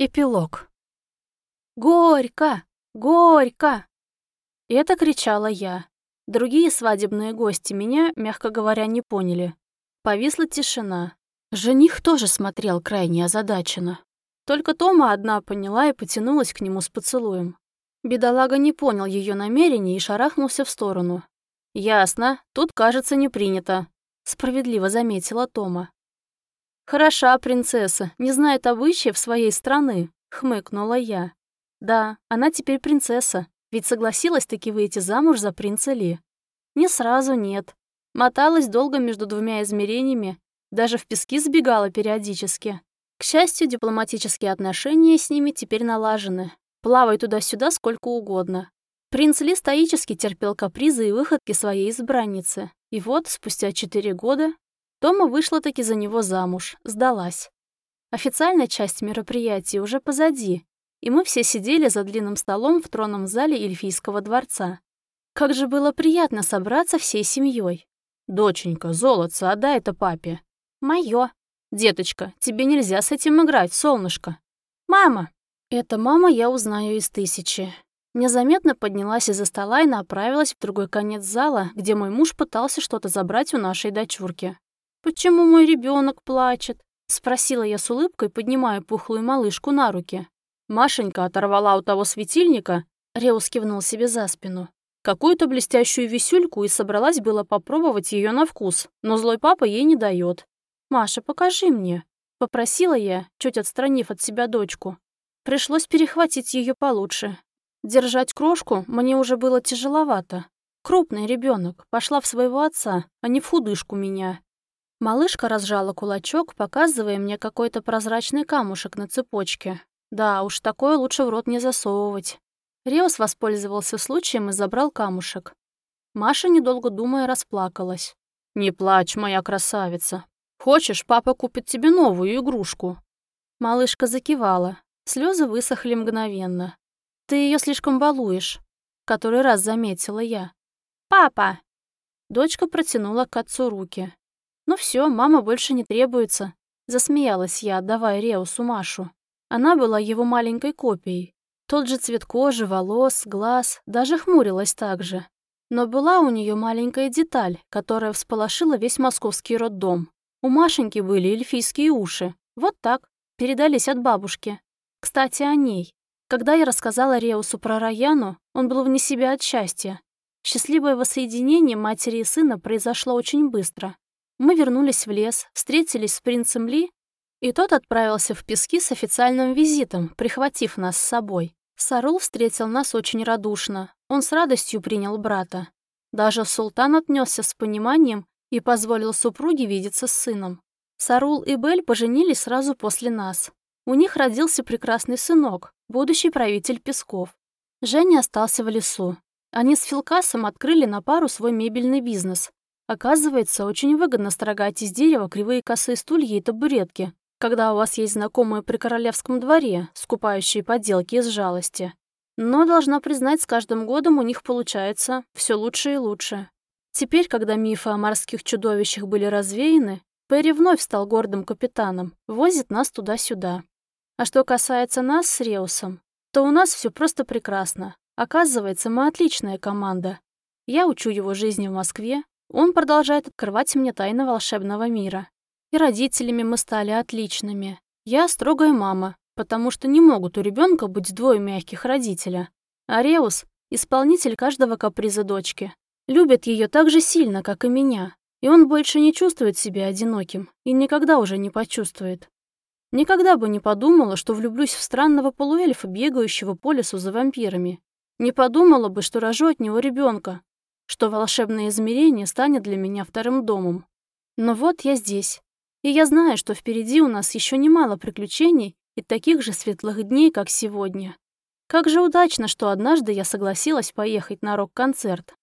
Эпилог. «Горько! Горько!» Это кричала я. Другие свадебные гости меня, мягко говоря, не поняли. Повисла тишина. Жених тоже смотрел крайне озадаченно. Только Тома одна поняла и потянулась к нему с поцелуем. Бедолага не понял ее намерений и шарахнулся в сторону. «Ясно, тут, кажется, не принято», — справедливо заметила Тома. «Хороша принцесса, не знает обычаев своей страны», — хмыкнула я. «Да, она теперь принцесса, ведь согласилась таки выйти замуж за принца Ли». «Не сразу, нет. Моталась долго между двумя измерениями, даже в пески сбегала периодически. К счастью, дипломатические отношения с ними теперь налажены. Плавай туда-сюда сколько угодно. Принц Ли стоически терпел капризы и выходки своей избранницы. И вот, спустя четыре года, Тома вышла таки за него замуж, сдалась. Официальная часть мероприятия уже позади, и мы все сидели за длинным столом в тронном зале Эльфийского дворца. Как же было приятно собраться всей семьей. «Доченька, золотце, отдай это папе». «Моё». «Деточка, тебе нельзя с этим играть, солнышко». «Мама». Это мама я узнаю из тысячи. Незаметно поднялась из-за стола и направилась в другой конец зала, где мой муж пытался что-то забрать у нашей дочурки. «Почему мой ребенок плачет?» — спросила я с улыбкой, поднимая пухлую малышку на руки. Машенька оторвала у того светильника, Реус кивнул себе за спину, какую-то блестящую висюльку и собралась было попробовать ее на вкус, но злой папа ей не дает. «Маша, покажи мне», — попросила я, чуть отстранив от себя дочку. Пришлось перехватить ее получше. Держать крошку мне уже было тяжеловато. Крупный ребенок пошла в своего отца, а не в худышку меня. Малышка разжала кулачок, показывая мне какой-то прозрачный камушек на цепочке. Да, уж такое лучше в рот не засовывать. Риос воспользовался случаем и забрал камушек. Маша, недолго думая, расплакалась. «Не плачь, моя красавица. Хочешь, папа купит тебе новую игрушку?» Малышка закивала. Слезы высохли мгновенно. «Ты ее слишком балуешь», — который раз заметила я. «Папа!» Дочка протянула к отцу руки. «Ну все, мама больше не требуется», — засмеялась я, отдавая Реусу Машу. Она была его маленькой копией. Тот же цвет кожи, волос, глаз, даже хмурилась так же. Но была у нее маленькая деталь, которая всполошила весь московский роддом. У Машеньки были эльфийские уши. Вот так, передались от бабушки. Кстати, о ней. Когда я рассказала Реусу про Раяну, он был вне себя от счастья. Счастливое воссоединение матери и сына произошло очень быстро. Мы вернулись в лес, встретились с принцем Ли, и тот отправился в пески с официальным визитом, прихватив нас с собой. Сарул встретил нас очень радушно. Он с радостью принял брата. Даже султан отнесся с пониманием и позволил супруге видеться с сыном. Сарул и Бель поженились сразу после нас. У них родился прекрасный сынок, будущий правитель Песков. Женя остался в лесу. Они с Филкасом открыли на пару свой мебельный бизнес. Оказывается, очень выгодно строгать из дерева кривые косые стулья и табуретки, когда у вас есть знакомые при королевском дворе, скупающие поделки из жалости. Но, должна признать, с каждым годом у них получается все лучше и лучше. Теперь, когда мифы о морских чудовищах были развеяны, Перри вновь стал гордым капитаном, возит нас туда-сюда. А что касается нас с Реусом, то у нас все просто прекрасно. Оказывается, мы отличная команда. Я учу его жизни в Москве, он продолжает открывать мне тайны волшебного мира. И родителями мы стали отличными. Я строгая мама, потому что не могут у ребенка быть двое мягких родителя. Ареус — исполнитель каждого каприза дочки. Любит ее так же сильно, как и меня. И он больше не чувствует себя одиноким и никогда уже не почувствует. Никогда бы не подумала, что влюблюсь в странного полуэльфа, бегающего по лесу за вампирами. Не подумала бы, что рожу от него ребенка, что волшебное измерение станет для меня вторым домом. Но вот я здесь. И я знаю, что впереди у нас еще немало приключений и таких же светлых дней, как сегодня. Как же удачно, что однажды я согласилась поехать на рок-концерт.